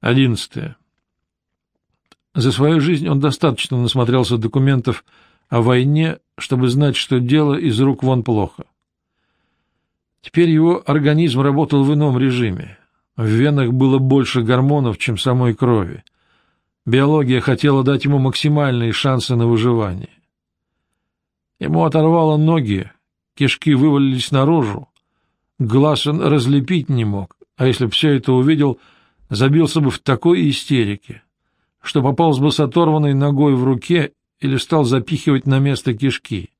Одиннадцатое. За свою жизнь он достаточно насмотрелся документов о войне, чтобы знать, что дело из рук вон плохо. Теперь его организм работал в ином режиме. В венах было больше гормонов, чем самой крови. Биология хотела дать ему максимальные шансы на выживание. Ему оторвало ноги, кишки вывалились наружу, глаз он разлепить не мог, а если все это увидел, забился бы в такой истерике, что пополз бы с оторванной ногой в руке или стал запихивать на место кишки.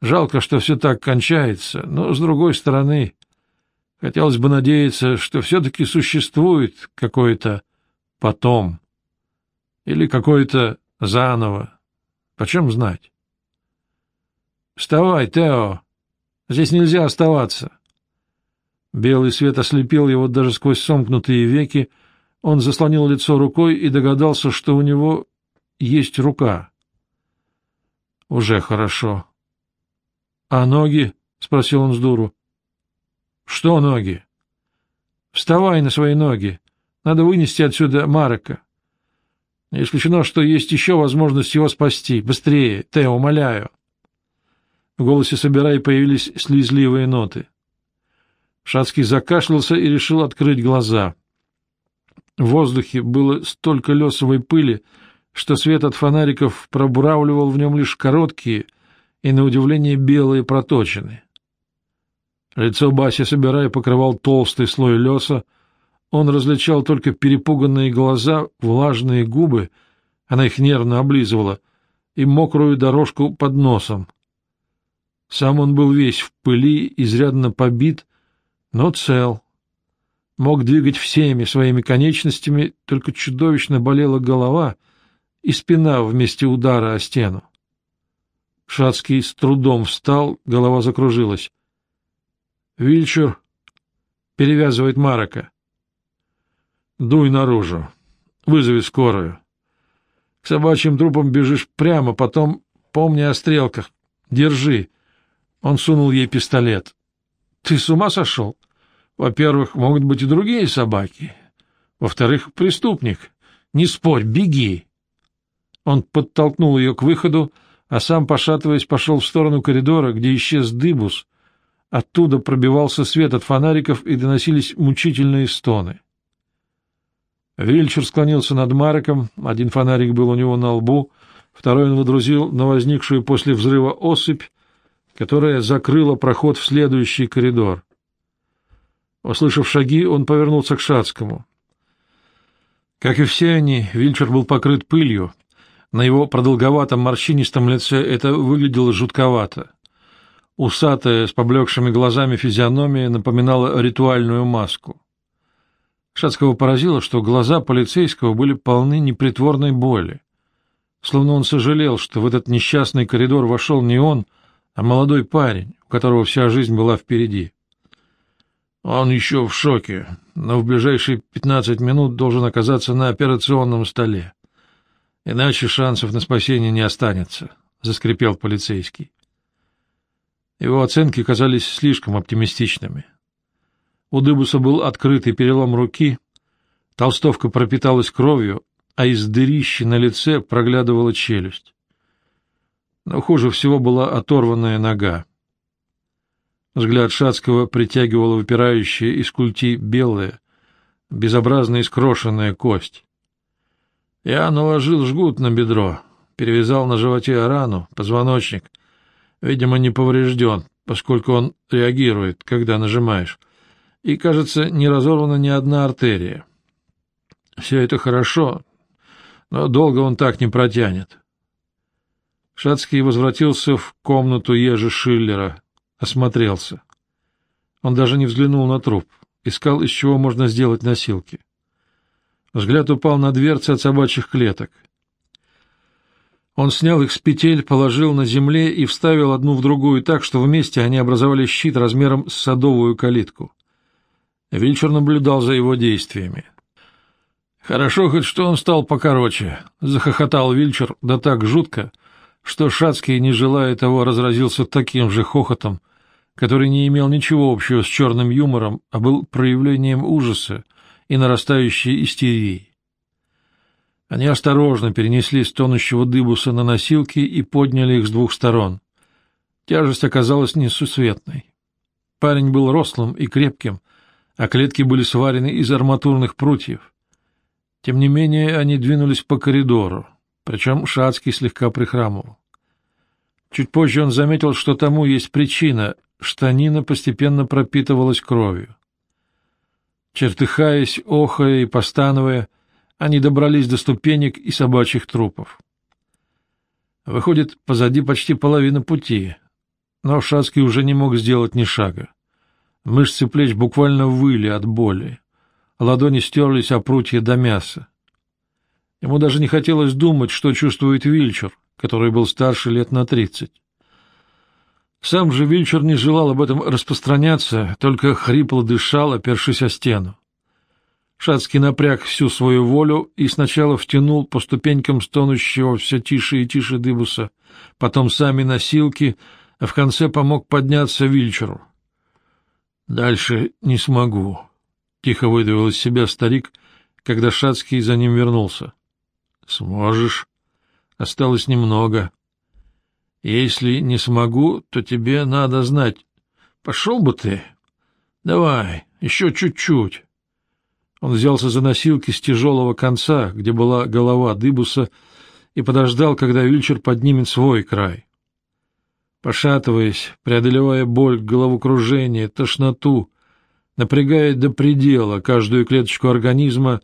Жалко, что все так кончается, но, с другой стороны, хотелось бы надеяться, что все-таки существует какое-то потом или какое-то заново. Почем знать? — Вставай, Тео! Здесь нельзя оставаться! Белый свет ослепил его даже сквозь сомкнутые веки, он заслонил лицо рукой и догадался, что у него есть рука. — Уже хорошо. — А ноги? — спросил он с дуру. — Что ноги? — Вставай на свои ноги. Надо вынести отсюда Марека. Исключено, что есть еще возможность его спасти. Быстрее, Тео, умоляю. В голосе Собирай появились слезливые ноты. Шацкий закашлялся и решил открыть глаза. В воздухе было столько лесовой пыли, что свет от фонариков пробуравливал в нем лишь короткие и, на удивление, белые проточины. Лицо Баси Собирая покрывал толстый слой леса, он различал только перепуганные глаза, влажные губы, она их нервно облизывала, и мокрую дорожку под носом. Сам он был весь в пыли, изрядно побит, но цел. Мог двигать всеми своими конечностями, только чудовищно болела голова и спина вместе удара о стену. Шацкий с трудом встал, голова закружилась. Вильчур перевязывает Марака. Дуй наружу. Вызови скорую. К собачьим трупам бежишь прямо, потом помни о стрелках. Держи. Он сунул ей пистолет. Ты с ума сошел? Во-первых, могут быть и другие собаки. Во-вторых, преступник. Не спорь, беги. Он подтолкнул ее к выходу, а сам, пошатываясь, пошел в сторону коридора, где исчез дыбус. Оттуда пробивался свет от фонариков и доносились мучительные стоны. Вильчер склонился над Мареком, один фонарик был у него на лбу, второй он водрузил на возникшую после взрыва осыпь, которая закрыла проход в следующий коридор. Услышав шаги, он повернулся к Шацкому. Как и все они, Вильчер был покрыт пылью. На его продолговатом морщинистом лице это выглядело жутковато. Усатая, с поблекшими глазами физиономия напоминала ритуальную маску. Шацкого поразило, что глаза полицейского были полны непритворной боли. Словно он сожалел, что в этот несчастный коридор вошел не он, а молодой парень, у которого вся жизнь была впереди. Он еще в шоке, но в ближайшие пятнадцать минут должен оказаться на операционном столе. Иначе шансов на спасение не останется, — заскрипел полицейский. Его оценки казались слишком оптимистичными. У Дыбуса был открытый перелом руки, толстовка пропиталась кровью, а из дырищи на лице проглядывала челюсть. Но хуже всего была оторванная нога. Взгляд Шацкого притягивала выпирающая из культи белая, безобразно искрошенная кость. Я наложил жгут на бедро, перевязал на животе рану, позвоночник. Видимо, не поврежден, поскольку он реагирует, когда нажимаешь и, кажется, не разорвана ни одна артерия. Все это хорошо, но долго он так не протянет. Шацкий возвратился в комнату Ежи Шиллера, осмотрелся. Он даже не взглянул на труп, искал, из чего можно сделать носилки. Взгляд упал на дверцы от собачьих клеток. Он снял их с петель, положил на земле и вставил одну в другую так, что вместе они образовали щит размером с садовую калитку. Вильчер наблюдал за его действиями. «Хорошо хоть что он стал покороче», — захохотал Вильчер, да так жутко, что Шацкий, не желая того, разразился таким же хохотом, который не имел ничего общего с черным юмором, а был проявлением ужаса и нарастающей истерией. Они осторожно перенесли стонущего дыбуса на носилки и подняли их с двух сторон. Тяжесть оказалась несусветной. Парень был рослым и крепким, а клетки были сварены из арматурных прутьев. Тем не менее, они двинулись по коридору, причем Шацкий слегка прихрамывал. Чуть позже он заметил, что тому есть причина — штанина постепенно пропитывалась кровью. Чертыхаясь, охая и постановая, они добрались до ступенек и собачьих трупов. Выходит, позади почти половина пути, но Шацкий уже не мог сделать ни шага. Мышцы плеч буквально выли от боли. Ладони стерлись о прутья до мяса. Ему даже не хотелось думать, что чувствует Вильчер, который был старше лет на тридцать. Сам же Вильчер не желал об этом распространяться, только хрипло дышал, опершись о стену. Шацкий напряг всю свою волю и сначала втянул по ступенькам стонущего все тише и тише дыбуса, потом сами носилки, а в конце помог подняться Вильчеру. «Дальше не смогу», — тихо выдавил из себя старик, когда Шацкий за ним вернулся. «Сможешь. Осталось немного. Если не смогу, то тебе надо знать. Пошел бы ты. Давай, еще чуть-чуть. Он взялся за носилки с тяжелого конца, где была голова дыбуса, и подождал, когда Вильчер поднимет свой край. Пошатываясь, преодолевая боль, головокружение, тошноту, напрягая до предела каждую клеточку организма,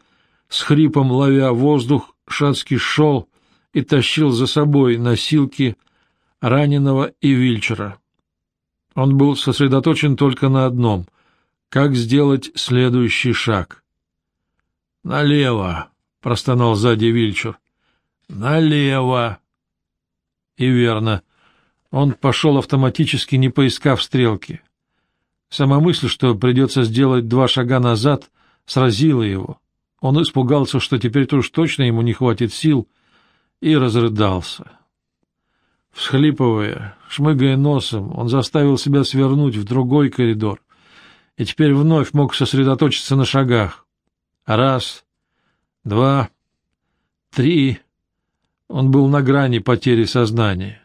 с хрипом ловя воздух, Шацкий шел и тащил за собой носилки, раненого и Вильчера. Он был сосредоточен только на одном — как сделать следующий шаг. «Налево!» — простонал сзади Вильчер. «Налево!» И верно. Он пошел автоматически, не поискав стрелки. Сама мысль, что придется сделать два шага назад, сразила его. Он испугался, что теперь-то уж точно ему не хватит сил, и разрыдался. Всхлипывая, шмыгая носом, он заставил себя свернуть в другой коридор и теперь вновь мог сосредоточиться на шагах. Раз, два, три. Он был на грани потери сознания.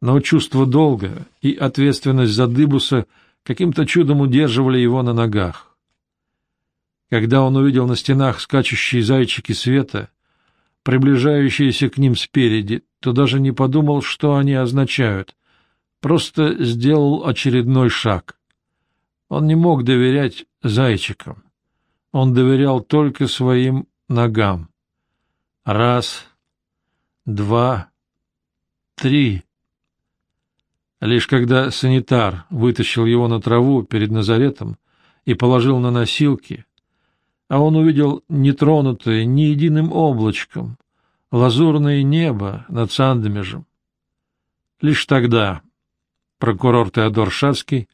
Но чувство долга и ответственность за Дыбуса каким-то чудом удерживали его на ногах. Когда он увидел на стенах скачущие зайчики света, приближающиеся к ним спереди, то даже не подумал, что они означают, просто сделал очередной шаг. Он не мог доверять зайчикам. Он доверял только своим ногам. Раз, два, три. Лишь когда санитар вытащил его на траву перед Назаретом и положил на носилки, а он увидел нетронутое ни единым облачком лазурное небо над Сандомежем. Лишь тогда прокурор Теодор Шацкий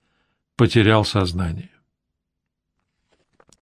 потерял сознание.